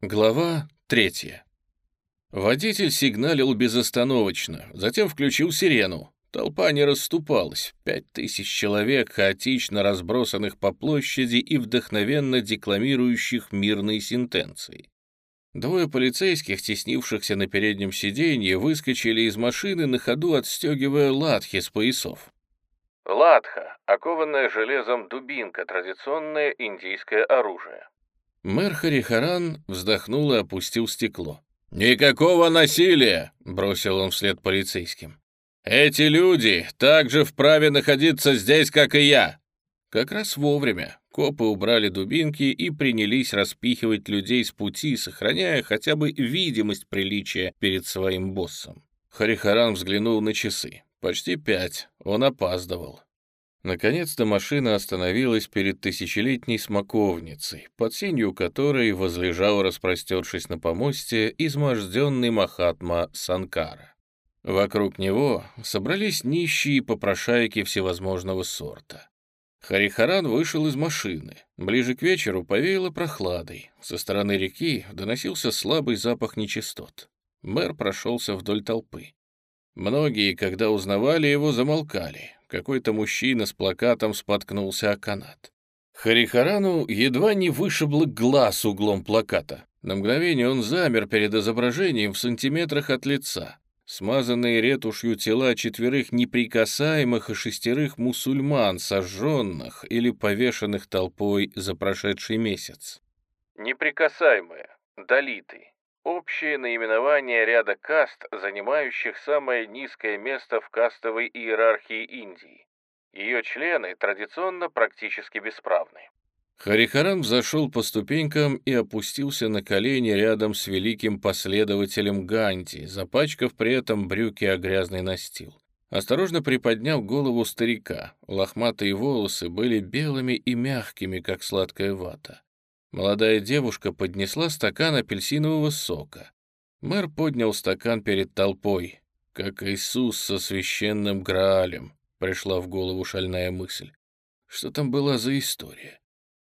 Глава третья. Водитель сигналил безостановочно, затем включил сирену. Толпа не расступалась. Пять тысяч человек, хаотично разбросанных по площади и вдохновенно декламирующих мирные сентенции. Двое полицейских, теснившихся на переднем сиденье, выскочили из машины на ходу, отстегивая латхи с поясов. Латха — окованная железом дубинка, традиционное индийское оружие. Мэр Харихаран вздохнул и опустил стекло. «Никакого насилия!» — бросил он вслед полицейским. «Эти люди также вправе находиться здесь, как и я!» Как раз вовремя копы убрали дубинки и принялись распихивать людей с пути, сохраняя хотя бы видимость приличия перед своим боссом. Харихаран взглянул на часы. Почти пять. Он опаздывал. Наконец-то машина остановилась перед тысячелетней смоковницей, под сенью которой возлежал, распростершись на помосте, изможденный Махатма Санкара. Вокруг него собрались нищие попрошайки всевозможного сорта. Харихаран вышел из машины. Ближе к вечеру повеяло прохладой. Со стороны реки доносился слабый запах нечистот. Мэр прошелся вдоль толпы. Многие, когда узнавали его, замолкали. Какой-то мужчина с плакатом споткнулся о канат. Харихарану едва не вышибло глаз углом плаката. На мгновение он замер перед изображением в сантиметрах от лица. Смазанные ретушью тела четверых неприкасаемых и шестерых мусульман, сожженных или повешенных толпой за прошедший месяц. Неприкасаемые, далиты, общее наименование ряда каст, занимающих самое низкое место в кастовой иерархии Индии. Ее члены традиционно практически бесправны. Харихаран взошел по ступенькам и опустился на колени рядом с великим последователем Ганди, запачкав при этом брюки о грязный настил. Осторожно приподнял голову старика. Лохматые волосы были белыми и мягкими, как сладкая вата. Молодая девушка поднесла стакан апельсинового сока. Мэр поднял стакан перед толпой. Как Иисус со священным Граалем, пришла в голову шальная мысль. Что там была за история?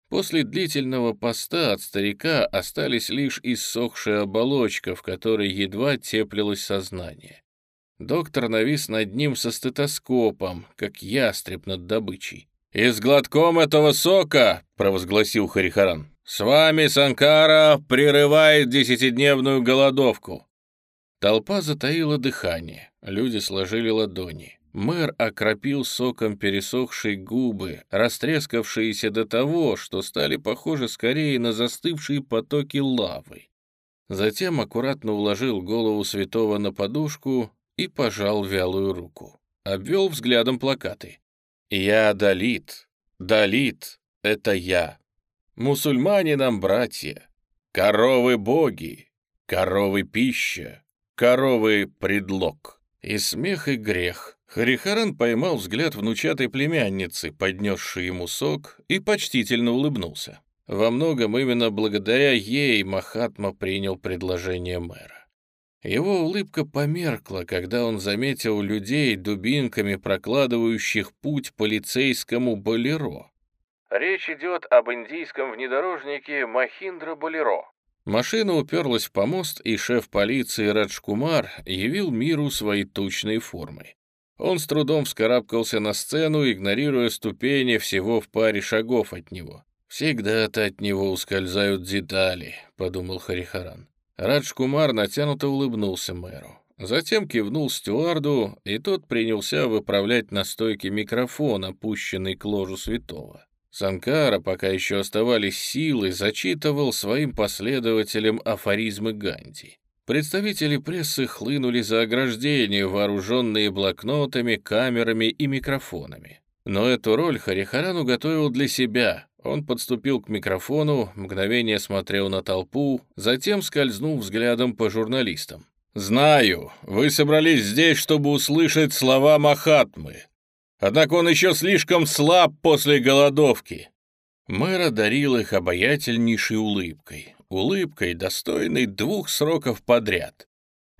После длительного поста от старика остались лишь иссохшая оболочка, в которой едва теплилось сознание. Доктор навис над ним со стетоскопом, как ястреб над добычей. «И с глотком этого сока», — провозгласил Харихаран, «С вами Санкара прерывает десятидневную голодовку». Толпа затаила дыхание, люди сложили ладони. Мэр окропил соком пересохшие губы, растрескавшиеся до того, что стали похожи скорее на застывшие потоки лавы. Затем аккуратно уложил голову святого на подушку и пожал вялую руку. Обвел взглядом плакаты. «Я Далит. Далит — это я. Мусульмане нам братья, коровы боги, коровы пища, коровы предлог. И смех, и грех. Харихаран поймал взгляд внучатой племянницы, поднесшей ему сок, и почтительно улыбнулся. Во многом именно благодаря ей Махатма принял предложение мэра. Его улыбка померкла, когда он заметил людей, дубинками прокладывающих путь полицейскому болеро. Речь идет об индийском внедорожнике Махиндра Болеро. Машина уперлась в помост, и шеф полиции Раджкумар явил миру свои тучные формы. Он с трудом вскарабкался на сцену, игнорируя ступени всего в паре шагов от него. «Всегда-то от него ускользают детали», — подумал Харихаран. Радж-Кумар натянуто улыбнулся мэру. Затем кивнул стюарду, и тот принялся выправлять на стойке микрофон, опущенный к ложу святого. Санкара, пока еще оставались силы, зачитывал своим последователям афоризмы Ганди. Представители прессы хлынули за ограждение, вооруженные блокнотами, камерами и микрофонами. Но эту роль Харихарану готовил для себя. Он подступил к микрофону, мгновение смотрел на толпу, затем скользнул взглядом по журналистам. «Знаю, вы собрались здесь, чтобы услышать слова Махатмы. Однако он еще слишком слаб после голодовки». Мэр одарил их обаятельнейшей улыбкой, улыбкой, достойной двух сроков подряд.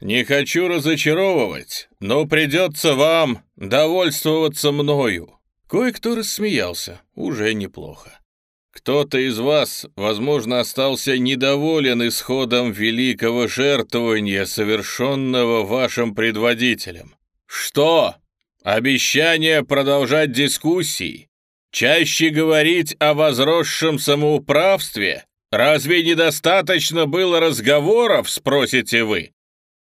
«Не хочу разочаровывать, но придется вам довольствоваться мною». Кое-кто рассмеялся, уже неплохо. Кто-то из вас, возможно, остался недоволен исходом великого жертвования, совершенного вашим предводителем. Что? Обещание продолжать дискуссии? Чаще говорить о возросшем самоуправстве? Разве недостаточно было разговоров, спросите вы?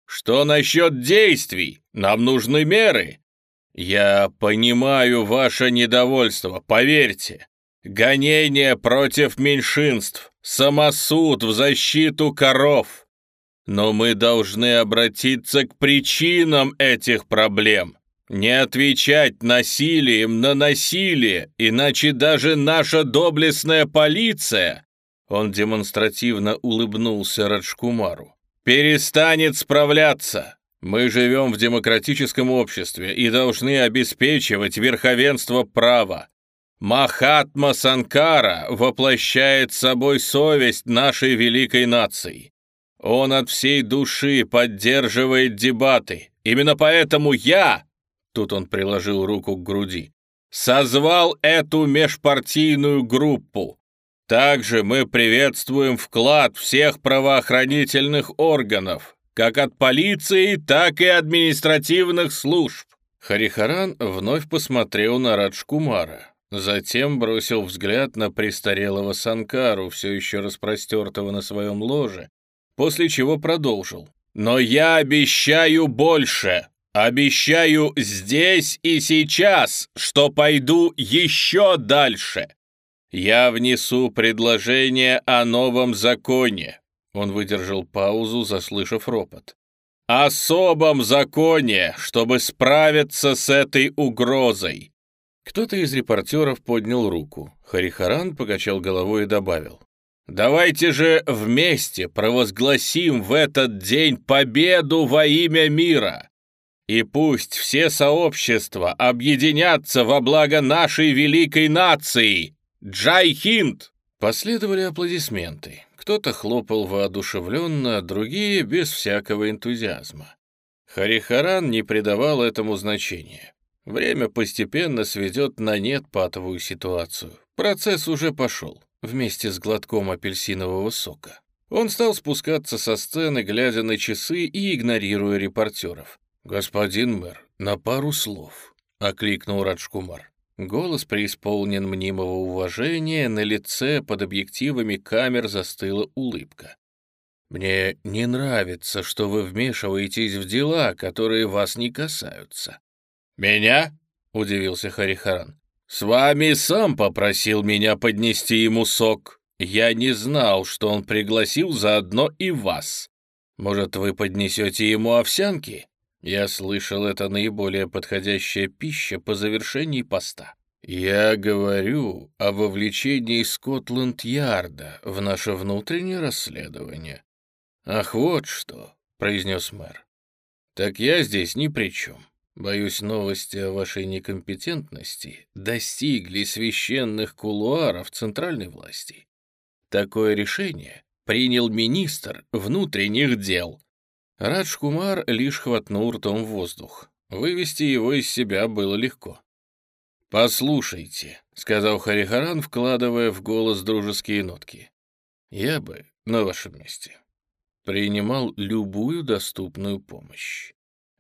Что насчет действий? Нам нужны меры. Я понимаю ваше недовольство, поверьте. Гонение против меньшинств, самосуд в защиту коров. Но мы должны обратиться к причинам этих проблем. Не отвечать насилием на насилие, иначе даже наша доблестная полиция, он демонстративно улыбнулся Раджкумару, перестанет справляться. Мы живем в демократическом обществе и должны обеспечивать верховенство права. Махатма Санкара воплощает собой совесть нашей великой нации. Он от всей души поддерживает дебаты. Именно поэтому я, тут он приложил руку к груди, созвал эту межпартийную группу. Также мы приветствуем вклад всех правоохранительных органов, как от полиции, так и административных служб. Харихаран вновь посмотрел на Раджкумара. Затем бросил взгляд на престарелого Санкару, все еще распростертого на своем ложе, после чего продолжил. «Но я обещаю больше! Обещаю здесь и сейчас, что пойду еще дальше! Я внесу предложение о новом законе!» Он выдержал паузу, заслышав ропот. «Особом законе, чтобы справиться с этой угрозой!» Кто-то из репортеров поднял руку. Харихаран покачал головой и добавил. «Давайте же вместе провозгласим в этот день победу во имя мира! И пусть все сообщества объединятся во благо нашей великой нации! Джай-Хинд!» Последовали аплодисменты. Кто-то хлопал воодушевленно, другие — без всякого энтузиазма. Харихаран не придавал этому значения. Время постепенно сведет на нет патовую ситуацию. Процесс уже пошел, вместе с глотком апельсинового сока. Он стал спускаться со сцены, глядя на часы и игнорируя репортеров. «Господин мэр, на пару слов», — окликнул Раджкумар. Голос преисполнен мнимого уважения, на лице под объективами камер застыла улыбка. «Мне не нравится, что вы вмешиваетесь в дела, которые вас не касаются. «Меня?» — удивился Харихаран. «С вами сам попросил меня поднести ему сок. Я не знал, что он пригласил заодно и вас. Может, вы поднесете ему овсянки?» Я слышал, это наиболее подходящая пища по завершении поста. Я говорю о вовлечении Скотланд-Ярда в наше внутреннее расследование. Ах, вот что, — произнес мэр. Так я здесь ни при чем. Боюсь, новости о вашей некомпетентности достигли священных кулуаров центральной власти. Такое решение принял министр внутренних дел. Радж Кумар лишь хватнул ртом воздух. Вывести его из себя было легко. «Послушайте», — сказал Харихаран, вкладывая в голос дружеские нотки. «Я бы на вашем месте принимал любую доступную помощь.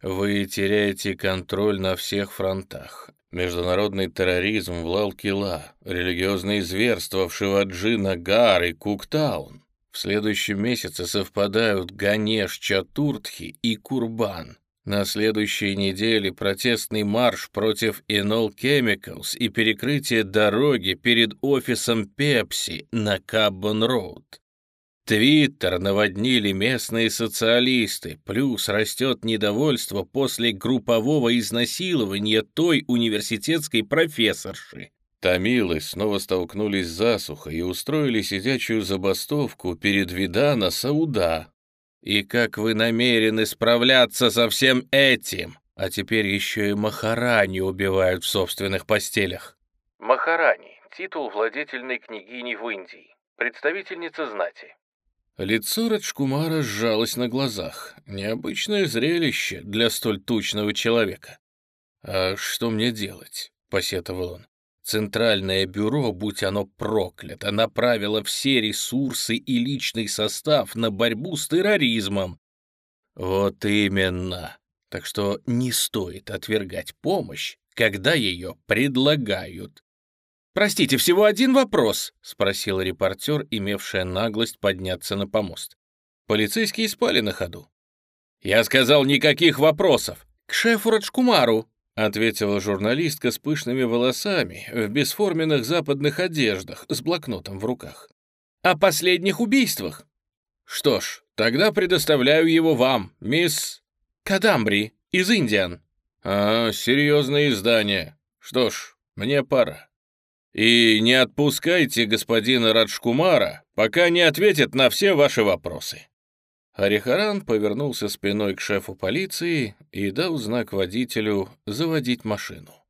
Вы теряете контроль на всех фронтах. Международный терроризм в Лалкила, религиозные зверства в Шиваджи, Нагар и Куктаун. В следующем месяце совпадают Ганеш Чатуртхи и Курбан. На следующей неделе протестный марш против Enol Chemicals и перекрытие дороги перед офисом Пепси на Каббон-Роуд. Твиттер наводнили местные социалисты, плюс растет недовольство после группового изнасилования той университетской профессорши. Тамилы снова столкнулись с засухой и устроили сидячую забастовку перед Видана Сауда. И как вы намерены справляться со всем этим? А теперь еще и Махарани убивают в собственных постелях. Махарани — титул владетельной княгини в Индии, представительница знати. Лицо Раджкумара сжалось на глазах. Необычное зрелище для столь тучного человека. «А что мне делать?» — посетовал он. Центральное бюро, будь оно проклято, направило все ресурсы и личный состав на борьбу с терроризмом. Вот именно. Так что не стоит отвергать помощь, когда ее предлагают. «Простите, всего один вопрос?» — спросил репортер, имевшая наглость подняться на помост. Полицейские спали на ходу. «Я сказал, никаких вопросов! К шефу Раджкумару!» — ответила журналистка с пышными волосами, в бесформенных западных одеждах, с блокнотом в руках. «О последних убийствах!» «Что ж, тогда предоставляю его вам, мисс Кадамбри, из Индиан». «А, серьезное издание. Что ж, мне пора». И не отпускайте господина Раджкумара, пока не ответит на все ваши вопросы». Харихаран повернулся спиной к шефу полиции и дал знак водителю заводить машину.